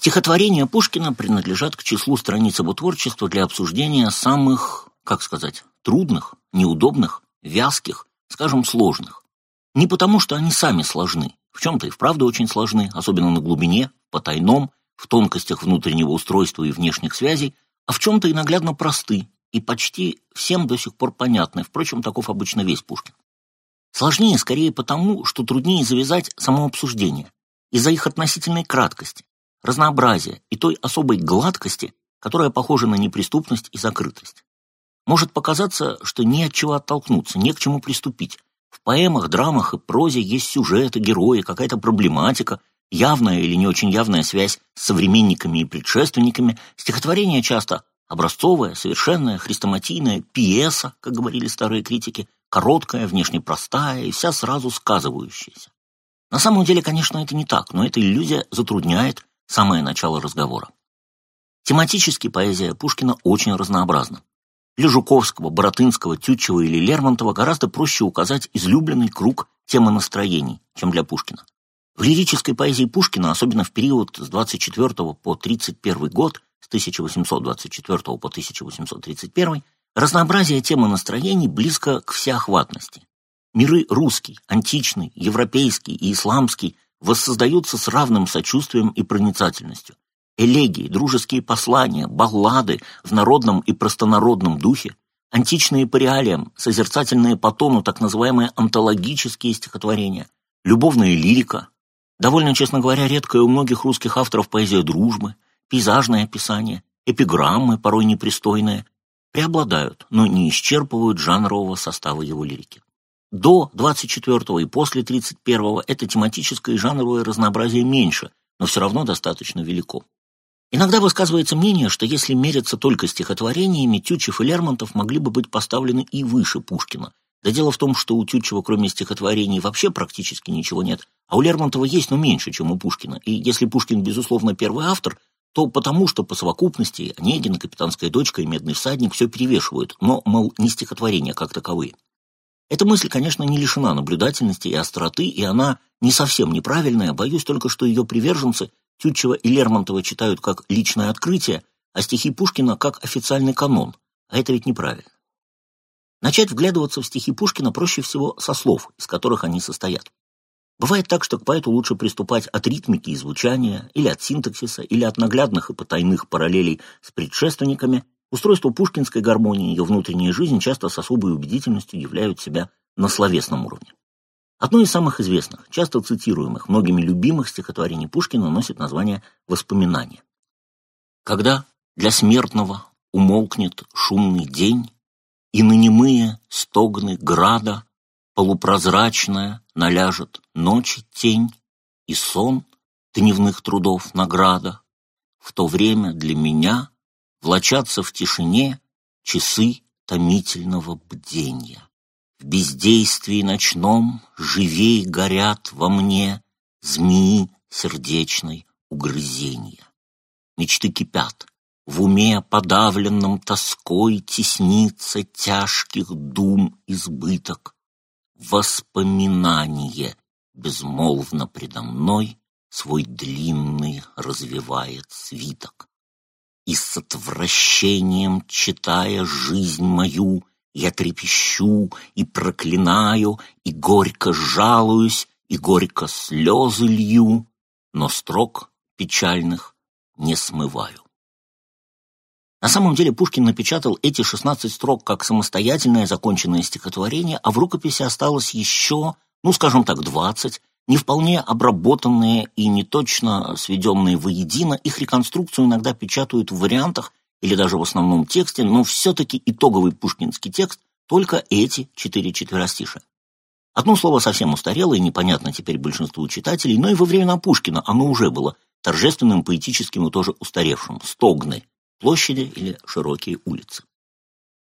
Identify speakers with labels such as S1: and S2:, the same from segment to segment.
S1: Стихотворения Пушкина принадлежат к числу страниц его творчества для обсуждения самых, как сказать, трудных, неудобных, вязких, скажем, сложных. Не потому, что они сами сложны, в чем-то и вправду очень сложны, особенно на глубине, по тайном, в тонкостях внутреннего устройства и внешних связей, а в чем-то и наглядно просты, и почти всем до сих пор понятны, впрочем, таков обычно весь Пушкин. Сложнее скорее потому, что труднее завязать само обсуждение, из-за их относительной краткости, разнообразия и той особой гладкости, которая похожа на неприступность и закрытость. Может показаться, что не от чего оттолкнуться, не к чему приступить. В поэмах, драмах и прозе есть сюжеты, герои, какая-то проблематика, явная или не очень явная связь с современниками и предшественниками. Стихотворение часто образцовое, совершенное, хрестоматийное, пьеса, как говорили старые критики, короткая, внешне простая и вся сразу сказывающаяся. На самом деле, конечно, это не так, но эта иллюзия затрудняет самое начало разговора. Тематически поэзия Пушкина очень разнообразна. Для Жуковского, Боротынского, Тютчева или Лермонтова гораздо проще указать излюбленный круг темы настроений, чем для Пушкина. В лирической поэзии Пушкина, особенно в период с 24 по 31 год, с 1824 по 1831, разнообразие темы настроений близко к всеохватности. Миры русский, античный, европейский и исламский воссоздаются с равным сочувствием и проницательностью. Элегии, дружеские послания, баллады в народном и простонародном духе, античные по реалиям, созерцательные по тону, так называемые антологические стихотворения, любовная лирика, довольно, честно говоря, редкая у многих русских авторов поэзия дружбы, пейзажное описание, эпиграммы, порой непристойные, преобладают, но не исчерпывают жанрового состава его лирики. До 24-го и после 31-го это тематическое и жанровое разнообразие меньше, но все равно достаточно велико. Иногда высказывается мнение, что если мериться только стихотворениями, Тютчев и Лермонтов могли бы быть поставлены и выше Пушкина. Да дело в том, что у Тютчева кроме стихотворений вообще практически ничего нет, а у Лермонтова есть, но меньше, чем у Пушкина. И если Пушкин, безусловно, первый автор, то потому что по совокупности Онегин, Капитанская дочка и Медный всадник все перевешивают, но, мол, не стихотворения как таковые. Эта мысль, конечно, не лишена наблюдательности и остроты, и она не совсем неправильная, боюсь только, что ее приверженцы Тютчева и Лермонтова читают как личное открытие, а стихи Пушкина как официальный канон, а это ведь неправильно. Начать вглядываться в стихи Пушкина проще всего со слов, из которых они состоят. Бывает так, что к поэту лучше приступать от ритмики и звучания, или от синтаксиса, или от наглядных и потайных параллелей с предшественниками, Устройство пушкинской гармонии и ее внутренняя жизнь часто с особой убедительностью являют себя на словесном уровне. Одно из самых известных, часто цитируемых, многими любимых стихотворений Пушкина носит название «Воспоминания». Когда для смертного умолкнет шумный день, и на немые стогны града полупрозрачная наляжет ночи тень и сон дневных трудов награда, в то время для меня влачатся в тишине часы томительного бдения. В бездействии ночном живей горят во мне змеи сердечной угрызения. Мечты кипят, в уме подавленном тоской теснится тяжких дум избыток. Воспоминание безмолвно предо мной свой длинный развивает свиток и с отвращением, читая жизнь мою, я трепещу и проклинаю, и горько жалуюсь, и горько слезы лью, но строк печальных не смываю. На самом деле Пушкин напечатал эти 16 строк как самостоятельное законченное стихотворение, а в рукописи осталось еще, ну, скажем так, 20, не вполне обработанные и не точно сведенные воедино, их реконструкцию иногда печатают в вариантах или даже в основном тексте, но все-таки итоговый пушкинский текст только эти четыре четверостиша. Одно слово совсем устарело и непонятно теперь большинству читателей, но и во времена Пушкина оно уже было торжественным, поэтическим и тоже устаревшим – стогны, площади или широкие улицы.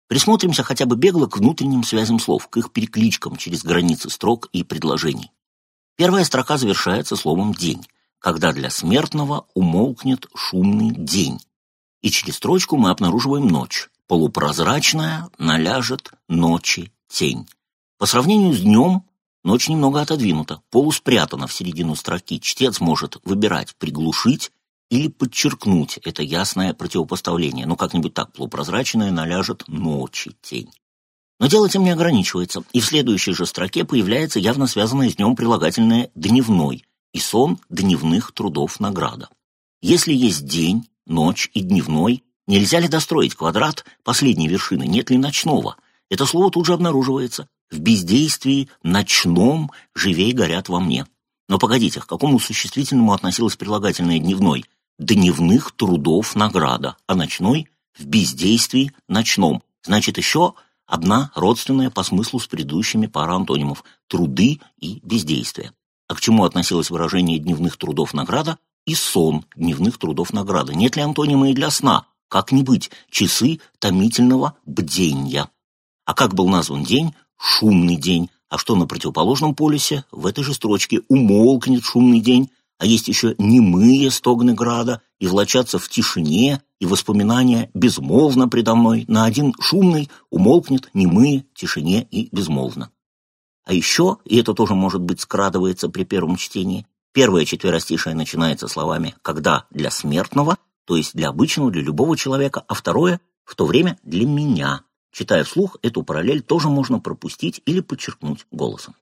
S1: Присмотримся хотя бы бегло к внутренним связям слов, к их перекличкам через границы строк и предложений. Первая строка завершается словом «день», когда для смертного умолкнет шумный день. И через строчку мы обнаруживаем ночь. Полупрозрачная наляжет ночи тень. По сравнению с днем ночь немного отодвинута, полуспрятана в середину строки. Чтец может выбирать приглушить или подчеркнуть это ясное противопоставление, ну как-нибудь так полупрозрачное наляжет ночи тень. Но дело тем не ограничивается, и в следующей же строке появляется явно связанное с днем прилагательное «дневной» и сон дневных трудов награда. Если есть день, ночь и дневной, нельзя ли достроить квадрат последней вершины, нет ли ночного? Это слово тут же обнаруживается. В бездействии ночном живей горят во мне. Но погодите, к какому существительному относилось прилагательное «дневной»? Дневных трудов награда, а ночной — в бездействии ночном. Значит, еще одна родственная по смыслу с предыдущими пара антонимов – труды и бездействие. А к чему относилось выражение дневных трудов награда и сон дневных трудов награды? Нет ли антонима и для сна? Как не быть? Часы томительного бденья. А как был назван день? Шумный день. А что на противоположном полюсе? В этой же строчке умолкнет шумный день, а есть еще немые стогны града, и влачатся в тишине, и воспоминания безмолвно предо мной, на один шумный умолкнет немые, тишине и безмолвно. А еще, и это тоже, может быть, скрадывается при первом чтении, первое четверостишее начинается словами «когда для смертного», то есть для обычного, для любого человека, а второе — в то время для меня. Читая вслух, эту параллель тоже можно пропустить или подчеркнуть голосом.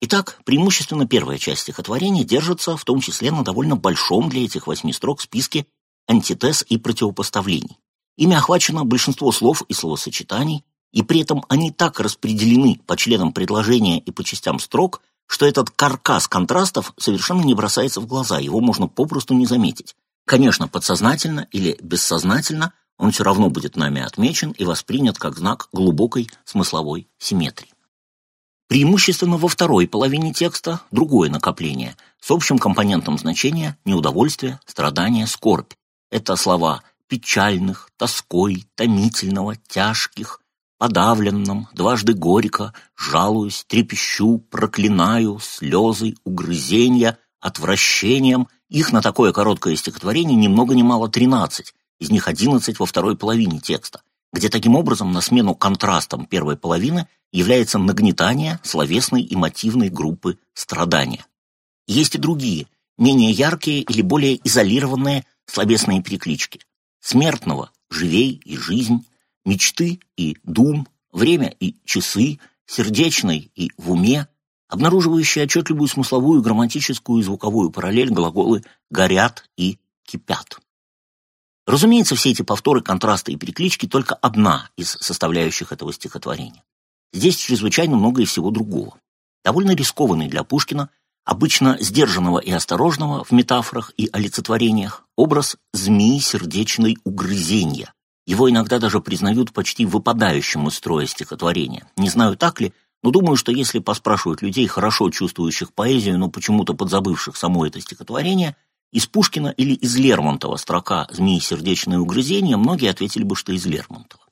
S1: Итак, преимущественно первая часть стихотворения держится в том числе на довольно большом для этих восьми строк списке антитез и противопоставлений. Ими охвачено большинство слов и словосочетаний, и при этом они так распределены по членам предложения и по частям строк, что этот каркас контрастов совершенно не бросается в глаза, его можно попросту не заметить. Конечно, подсознательно или бессознательно он все равно будет нами отмечен и воспринят как знак глубокой смысловой симметрии. Преимущественно во второй половине текста другое накопление с общим компонентом значения неудовольствие, страдание, скорбь. Это слова печальных, тоской, томительного, тяжких, подавленном, дважды горько, жалуюсь, трепещу, проклинаю, слезы, угрызения, отвращением. Их на такое короткое стихотворение ни много ни мало тринадцать, из них одиннадцать во второй половине текста, где таким образом на смену контрастам первой половины является нагнетание словесной и мотивной группы страдания. Есть и другие, менее яркие или более изолированные словесные переклички. Смертного – живей и жизнь, мечты и дум, время и часы, сердечной и в уме, обнаруживающие отчетливую смысловую, грамматическую и звуковую параллель глаголы «горят» и «кипят». Разумеется, все эти повторы, контрасты и переклички только одна из составляющих этого стихотворения. Здесь чрезвычайно много и всего другого. Довольно рискованный для Пушкина, обычно сдержанного и осторожного в метафорах и олицетворениях, образ змеи сердечной угрызения. Его иногда даже признают почти выпадающим из строя стихотворения. Не знаю, так ли, но думаю, что если поспрашивают людей, хорошо чувствующих поэзию, но почему-то подзабывших само это стихотворение, из Пушкина или из Лермонтова строка «Змеи сердечное угрызение» многие ответили бы, что из Лермонтова.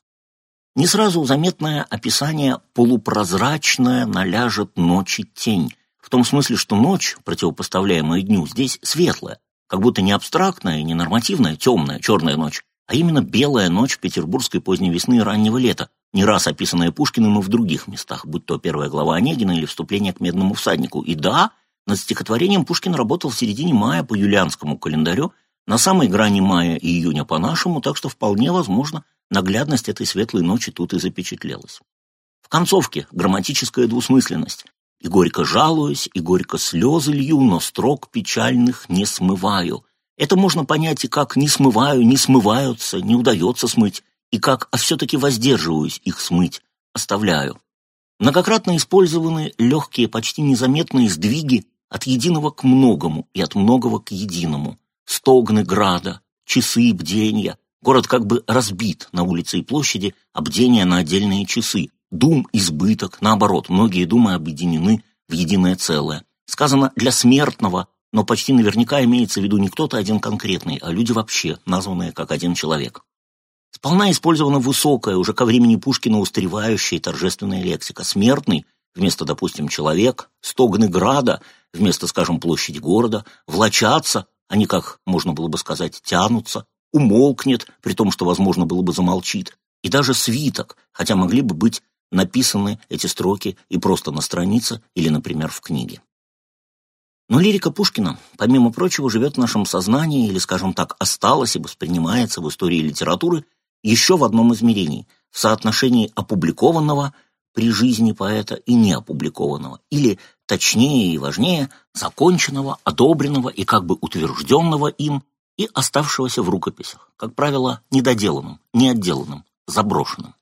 S1: Не сразу заметное описание «полупрозрачная наляжет ночи тень», в том смысле, что ночь, противопоставляемая дню, здесь светлая, как будто не абстрактная и не нормативная, темная, черная ночь, а именно белая ночь петербургской поздней весны и раннего лета, не раз описанная Пушкиным и в других местах, будь то первая глава Онегина или вступление к «Медному всаднику». И да, над стихотворением Пушкин работал в середине мая по юлианскому календарю, на самой грани мая и июня по нашему, так что вполне возможно, Наглядность этой светлой ночи тут и запечатлелась. В концовке грамматическая двусмысленность. И горько жалуюсь, и горько слезы лью, но строк печальных не смываю. Это можно понять и как «не смываю», «не смываются», «не удается смыть», и как «а все-таки воздерживаюсь их смыть», «оставляю». Многократно использованы легкие, почти незаметные сдвиги от единого к многому и от многого к единому. Стогны града, часы бдения, Город как бы разбит на улице и площади, обдение на отдельные часы. Дум – избыток, наоборот, многие думы объединены в единое целое. Сказано «для смертного», но почти наверняка имеется в виду не кто-то один конкретный, а люди вообще, названные как один человек. Сполна использована высокая, уже ко времени Пушкина устаревающая торжественная лексика. Смертный вместо, допустим, человек, стогны града вместо, скажем, площади города, влачатся, они, как можно было бы сказать, тянутся, умолкнет, при том, что, возможно, было бы замолчит, и даже свиток, хотя могли бы быть написаны эти строки и просто на странице или, например, в книге. Но лирика Пушкина, помимо прочего, живет в нашем сознании или, скажем так, осталась и воспринимается в истории литературы еще в одном измерении – в соотношении опубликованного при жизни поэта и неопубликованного, или, точнее и важнее, законченного, одобренного и как бы утвержденного им и оставшегося в рукописях, как правило, недоделанным, неотделанным, заброшенным.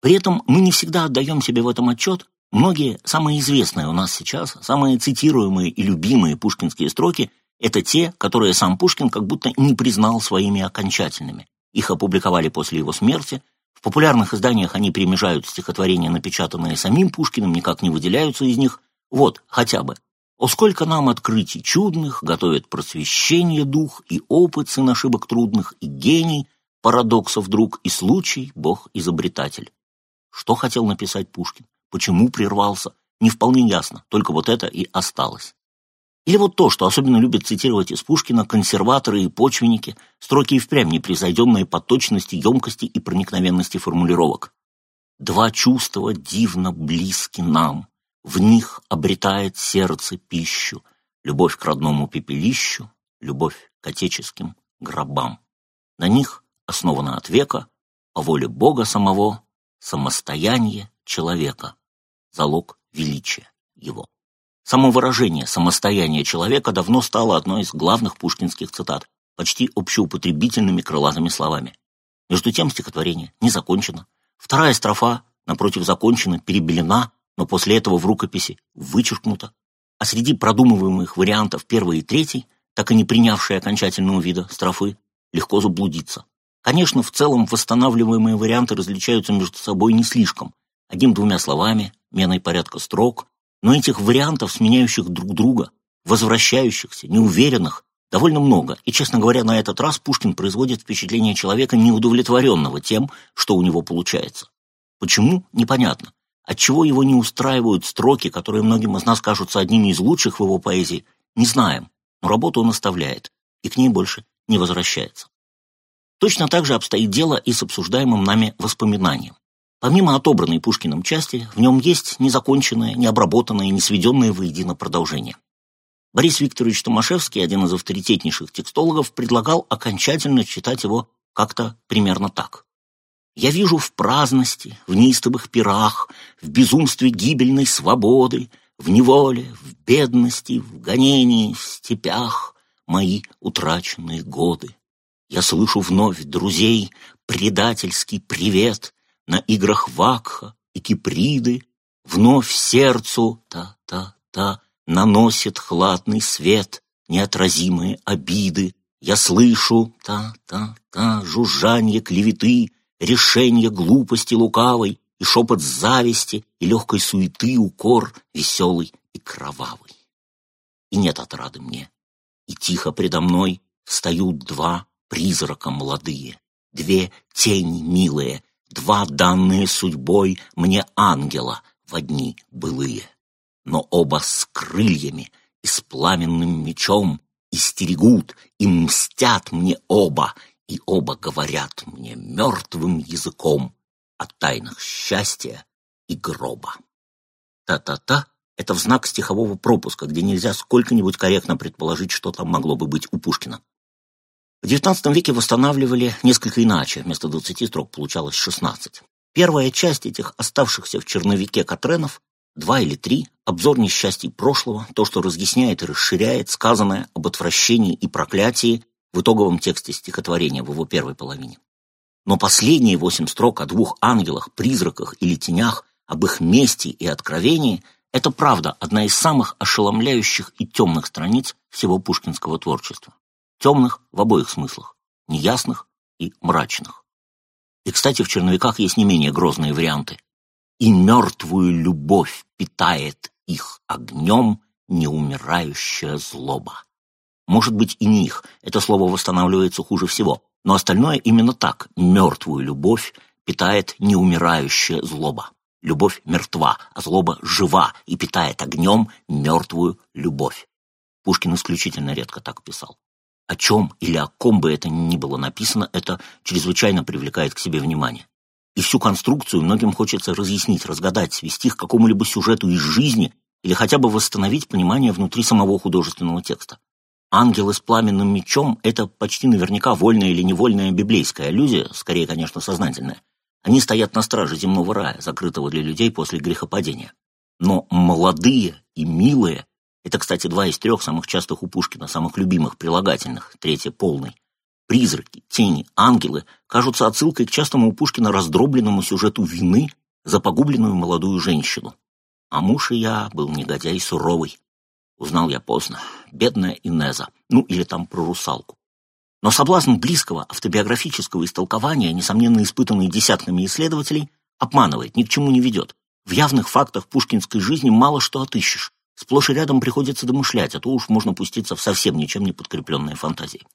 S1: При этом мы не всегда отдаем себе в этом отчет, Многие самые известные у нас сейчас, самые цитируемые и любимые пушкинские строки – это те, которые сам Пушкин как будто не признал своими окончательными. Их опубликовали после его смерти. В популярных изданиях они перемежают стихотворения, напечатанные самим Пушкиным, никак не выделяются из них. Вот, хотя бы. «О, сколько нам открытий чудных, готовит просвещение дух, и опыт сын ошибок трудных, и гений, парадоксов друг, и случай, бог-изобретатель». Что хотел написать Пушкин? Почему прервался, не вполне ясно, только вот это и осталось. Или вот то, что особенно любят цитировать из Пушкина консерваторы и почвенники, строки и впрямь непревзойденные по точности, емкости и проникновенности формулировок. «Два чувства дивно близки нам, в них обретает сердце пищу, любовь к родному пепелищу, любовь к отеческим гробам. На них основано от века, по воле Бога самого, самостояние человека залог величия его. Само выражение «самостояние человека» давно стало одной из главных пушкинских цитат, почти общеупотребительными крылатыми словами. Между тем стихотворение не закончено. Вторая строфа, напротив, закончена, перебелена, но после этого в рукописи вычеркнута. А среди продумываемых вариантов первой и третьей, так и не принявшие окончательного вида строфы, легко заблудиться. Конечно, в целом восстанавливаемые варианты различаются между собой не слишком. Одним-двумя словами, меной порядка строк, но этих вариантов, сменяющих друг друга, возвращающихся, неуверенных, довольно много, и, честно говоря, на этот раз Пушкин производит впечатление человека, неудовлетворенного тем, что у него получается. Почему? Непонятно. Отчего его не устраивают строки, которые многим из нас кажутся одними из лучших в его поэзии, не знаем, но работу он оставляет, и к ней больше не возвращается. Точно так же обстоит дело и с обсуждаемым нами воспоминанием. Помимо отобранной Пушкиным части, в нем есть незаконченное, необработанное, не сведенное воедино продолжение. Борис Викторович Томашевский, один из авторитетнейших текстологов, предлагал окончательно читать его как-то примерно так. «Я вижу в праздности, в неистовых пирах, в безумстве гибельной свободы, в неволе, в бедности, в гонении, в степях мои утраченные годы. Я слышу вновь друзей предательский привет, на играх Вакха и Киприды Вновь сердцу та-та-та Наносит хладный свет Неотразимые обиды. Я слышу та-та-та Жужжанье клеветы, Решение глупости лукавой И шепот зависти И легкой суеты укор Веселый и кровавый. И нет отрады мне, и тихо предо мной Встают два призрака молодые, Две тени милые, Два данные судьбой мне ангела в одни былые, но оба с крыльями и с пламенным мечом и стерегут, и мстят мне оба, и оба говорят мне мертвым языком о тайнах счастья и гроба. Та-та-та — это в знак стихового пропуска, где нельзя сколько-нибудь корректно предположить, что там могло бы быть у Пушкина. В XIX веке восстанавливали несколько иначе, вместо 20 строк получалось 16. Первая часть этих оставшихся в черновике Катренов, два или три, обзор несчастий прошлого, то, что разъясняет и расширяет сказанное об отвращении и проклятии в итоговом тексте стихотворения в его первой половине. Но последние восемь строк о двух ангелах, призраках или тенях, об их мести и откровении – это правда одна из самых ошеломляющих и темных страниц всего пушкинского творчества. Темных в обоих смыслах, неясных и мрачных. И, кстати, в черновиках есть не менее грозные варианты. «И мертвую любовь питает их огнем неумирающая злоба». Может быть, и не их, это слово восстанавливается хуже всего, но остальное именно так. Мертвую любовь питает неумирающая злоба. Любовь мертва, а злоба жива и питает огнем мертвую любовь. Пушкин исключительно редко так писал о чем или о ком бы это ни было написано, это чрезвычайно привлекает к себе внимание. И всю конструкцию многим хочется разъяснить, разгадать, свести к какому-либо сюжету из жизни или хотя бы восстановить понимание внутри самого художественного текста. Ангелы с пламенным мечом — это почти наверняка вольная или невольная библейская аллюзия, скорее, конечно, сознательная. Они стоят на страже земного рая, закрытого для людей после грехопадения. Но молодые и милые — это, кстати, два из трех самых частых у Пушкина, самых любимых прилагательных, третье — полный. Призраки, тени, ангелы кажутся отсылкой к частому у Пушкина раздробленному сюжету вины за погубленную молодую женщину. А муж и я был негодяй суровый. Узнал я поздно. Бедная Инеза. Ну, или там про русалку. Но соблазн близкого автобиографического истолкования, несомненно испытанный десятками исследователей, обманывает, ни к чему не ведет. В явных фактах пушкинской жизни мало что отыщешь. Сплошь и рядом приходится домышлять, а то уж можно пуститься в совсем ничем не подкрепленные фантазии.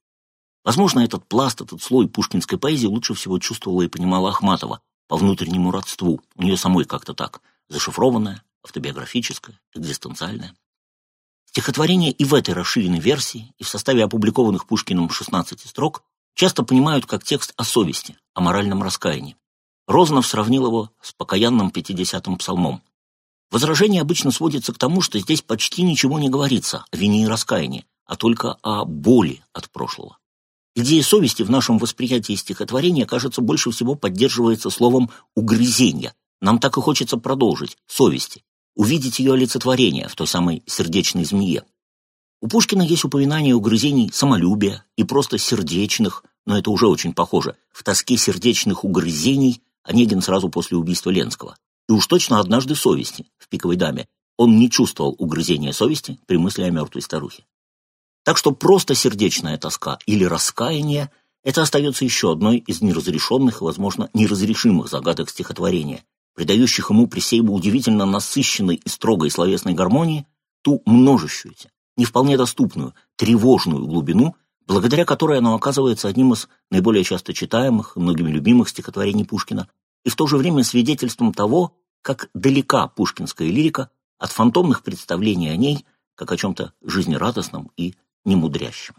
S1: Возможно, этот пласт, этот слой пушкинской поэзии лучше всего чувствовала и понимала Ахматова по внутреннему родству, у нее самой как-то так, зашифрованное, автобиографическое, экзистенциальное. Стихотворения и в этой расширенной версии, и в составе опубликованных Пушкиным 16 строк часто понимают как текст о совести, о моральном раскаянии. Рознов сравнил его с покаянным 50-м псалмом. Возражение обычно сводится к тому, что здесь почти ничего не говорится о вине и раскаянии, а только о боли от прошлого. Идея совести в нашем восприятии стихотворения, кажется, больше всего поддерживается словом «угрызенье». Нам так и хочется продолжить «совести», увидеть ее олицетворение в той самой сердечной змее. У Пушкина есть упоминание угрызений самолюбия и просто сердечных, но это уже очень похоже. В тоске сердечных угрызений Онегин сразу после убийства Ленского. И уж точно однажды совести в «Пиковой даме». Он не чувствовал угрызения совести при мысли о мертвой старухе. Так что просто сердечная тоска или раскаяние – это остается еще одной из неразрешенных и, возможно, неразрешимых загадок стихотворения, придающих ему при сей удивительно насыщенной и строгой словесной гармонии ту множащуюся, не вполне доступную, тревожную глубину, благодаря которой оно оказывается одним из наиболее часто читаемых, многими любимых стихотворений Пушкина, и в то же время свидетельством того, как далека пушкинская лирика от фантомных представлений о ней, как о чем-то жизнерадостном и немудрящем.